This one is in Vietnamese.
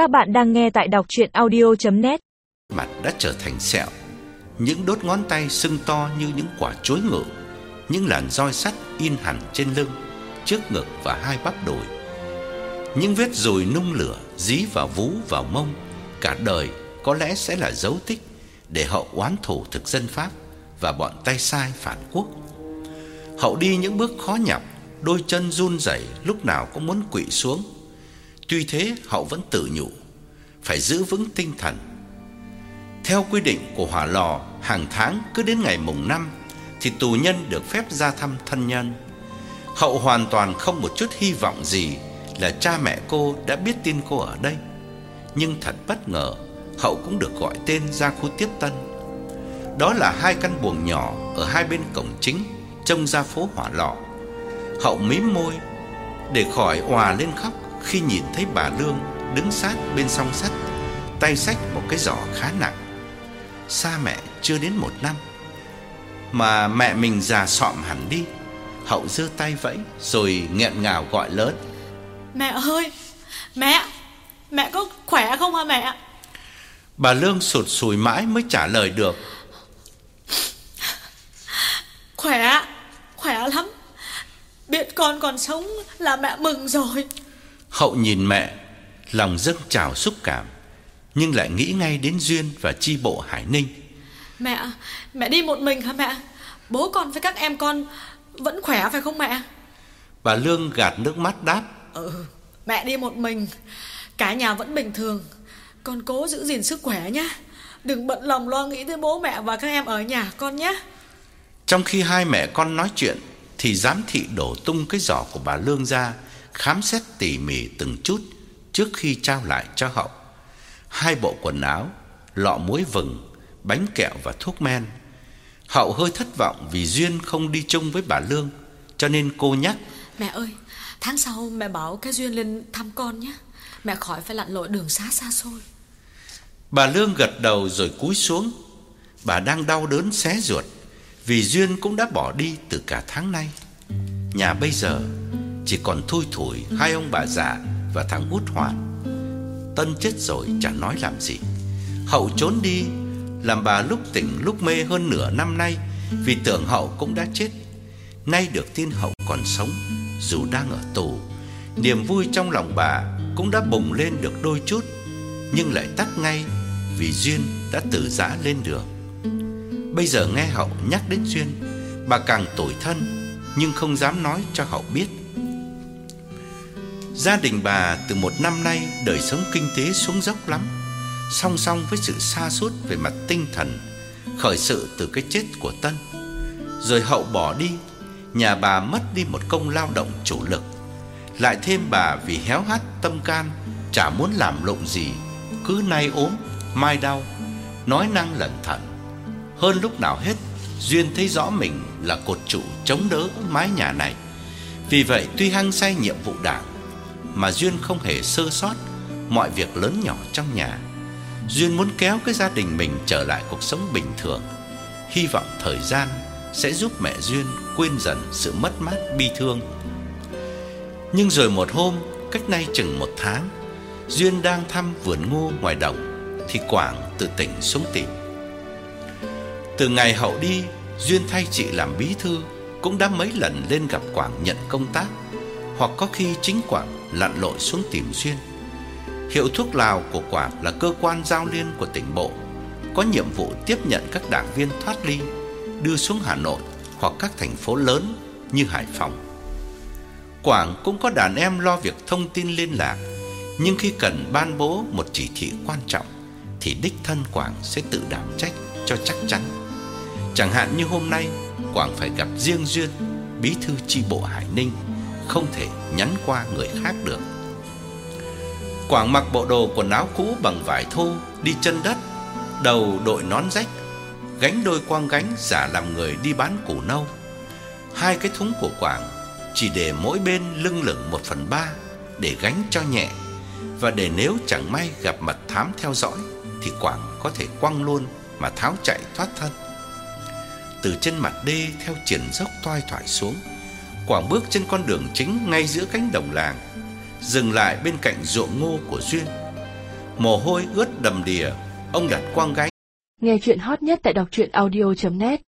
Các bạn đang nghe tại đọc chuyện audio.net Mặt đã trở thành sẹo. Những đốt ngón tay sưng to như những quả chuối ngự. Những làn roi sắt in hẳn trên lưng, Trước ngực và hai bắp đùi. Những vết dùi nung lửa dí vào vú, vào mông. Cả đời có lẽ sẽ là dấu tích Để hậu oán thù thực dân Pháp Và bọn tay sai phản quốc. Hậu đi những bước khó nhọc, Đôi chân run rẩy lúc nào cũng muốn quỵ xuống. Tuy thế, Hậu vẫn tự nhủ, Phải giữ vững tinh thần. Theo quy định của hỏa lò, Hàng tháng cứ đến ngày mùng 5 Thì tù nhân được phép ra thăm thân nhân. Hậu hoàn toàn không một chút hy vọng gì Là cha mẹ cô đã biết tin cô ở đây. Nhưng thật bất ngờ, Hậu cũng được gọi tên ra khu tiếp tân. Đó là hai căn buồng nhỏ Ở hai bên cổng chính, Trông ra phố hỏa lò. Hậu mím môi Để khỏi òa lên khóc. Khi nhìn thấy bà Lương Đứng sát bên song sắt Tay xách một cái giỏ khá nặng. Xa mẹ chưa đến một năm Mà mẹ mình già sọm hẳn đi. Hậu giơ tay vẫy Rồi nghẹn ngào gọi lớn. Mẹ ơi Mẹ Mẹ có khỏe không hả mẹ? Bà Lương sụt sùi mãi mới trả lời được. Khỏe Khỏe lắm. Biết con còn sống là mẹ mừng rồi Hậu nhìn mẹ Lòng dâng trào xúc cảm Nhưng lại nghĩ ngay đến Duyên và chi bộ Hải Ninh. Mẹ Mẹ đi một mình hả mẹ? Bố con với các em con Vẫn khỏe phải không mẹ? Bà Lương gạt nước mắt đáp. Ừ Mẹ đi một mình Cả nhà vẫn bình thường. Con cố giữ gìn sức khỏe nhé. Đừng bận lòng lo nghĩ tới bố mẹ và các em ở nhà con nhé. Trong khi hai mẹ con nói chuyện Thì giám thị đổ tung cái giỏ của bà Lương ra Khám xét tỉ mỉ từng chút Trước khi trao lại cho Hậu. Hai bộ quần áo Lọ muối vừng Bánh kẹo và thuốc men. Hậu hơi thất vọng vì Duyên không đi chung với bà Lương Cho nên cô nhắc Mẹ ơi Tháng sau mẹ bảo cái Duyên lên thăm con nhé. Mẹ khỏi phải lặn lội đường xá xa xôi. Bà Lương gật đầu rồi cúi xuống. Bà đang đau đớn xé ruột Vì Duyên cũng đã bỏ đi từ cả tháng nay. Nhà bây giờ chỉ còn thui thủi Hai ông bà già và thằng út hoàn. Tân chết rồi chẳng nói làm gì. Hậu trốn đi, Làm bà lúc tỉnh lúc mê hơn nửa năm nay, Vì tưởng Hậu cũng đã chết. Nay được tin Hậu còn sống, Dù đang ở tù, Niềm vui trong lòng bà Cũng đã bùng lên được đôi chút, Nhưng lại tắt ngay Vì Duyên đã từ giã lên đường. Bây giờ nghe Hậu nhắc đến Duyên, Bà càng tủi thân, Nhưng không dám nói cho Hậu biết. Gia đình bà từ một năm nay đời sống kinh tế xuống dốc lắm Song song với sự xa sút về mặt tinh thần Khởi sự từ cái chết của Tân. Rồi hậu bỏ đi Nhà bà mất đi một công lao động chủ lực. Lại thêm bà vì héo hắt tâm can Chả muốn làm lụng gì Cứ nay ốm, mai đau Nói năng lẩn thận. Hơn lúc nào hết Duyên thấy rõ mình là cột trụ chống đỡ mái nhà này. Vì vậy tuy hăng say nhiệm vụ đảng mà Duyên không hề sơ sót mọi việc lớn nhỏ trong nhà. Duyên muốn kéo cái gia đình mình trở lại cuộc sống bình thường, hy vọng thời gian sẽ giúp mẹ Duyên quên dần sự mất mát bi thương. Nhưng rồi một hôm, cách nay chừng một tháng, Duyên đang thăm vườn ngô ngoài đồng thì Quảng tự tỉnh xuống tìm. Từ ngày hậu đi, Duyên thay chị làm bí thư cũng đã mấy lần lên gặp Quảng nhận công tác, hoặc có khi chính Quảng lặn lội xuống tìm Duyên. Hiệu thuốc Lào của Quảng là cơ quan giao liên của tỉnh bộ, có nhiệm vụ tiếp nhận các đảng viên thoát ly, đưa xuống Hà Nội hoặc các thành phố lớn như Hải Phòng. Quảng cũng có đàn em lo việc thông tin liên lạc, nhưng khi cần ban bố một chỉ thị quan trọng thì đích thân Quảng sẽ tự đảm trách cho chắc chắn. Chẳng hạn như hôm nay, Quảng phải gặp riêng Duyên, bí thư chi bộ Hải Ninh không thể nhắn qua người khác được. Quảng mặc bộ đồ quần áo cũ bằng vải thô, đi chân đất, đầu đội nón rách, gánh đôi quang gánh giả làm người đi bán củ nâu. Hai cái thúng của Quảng chỉ để mỗi bên lưng lửng một phần ba để gánh cho nhẹ và để nếu chẳng may gặp mật thám theo dõi thì Quảng có thể quăng luôn mà tháo chạy thoát thân. Từ trên mặt đê theo triển dốc toai thoải xuống, Quảng bước trên con đường chính ngay giữa cánh đồng làng, dừng lại bên cạnh ruộng ngô của Duyên. Mồ hôi ướt đầm đìa, ông đặt quang gánh. Nghe chuyện hot nhất tại đọc truyện audio.net